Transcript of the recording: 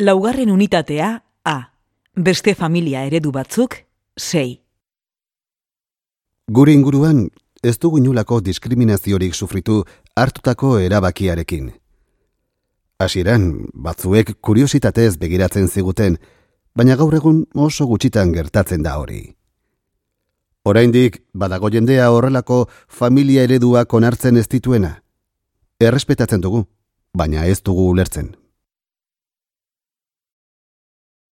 Laugarren unitatea A. Beste familia eredu batzuk 6. Gure inguruan ez dugu inulako diskriminaziorik sufritu hartutako erabakiarekin. Hasieran batzuek kuriositatez begiratzen ziguten, baina gaur egun oso gutxitan gertatzen da hori. Oraindik badago jendea horrelako familia eredua konartzen ez dituena. Errespetatzen dugu, baina ez dugu ulertzen,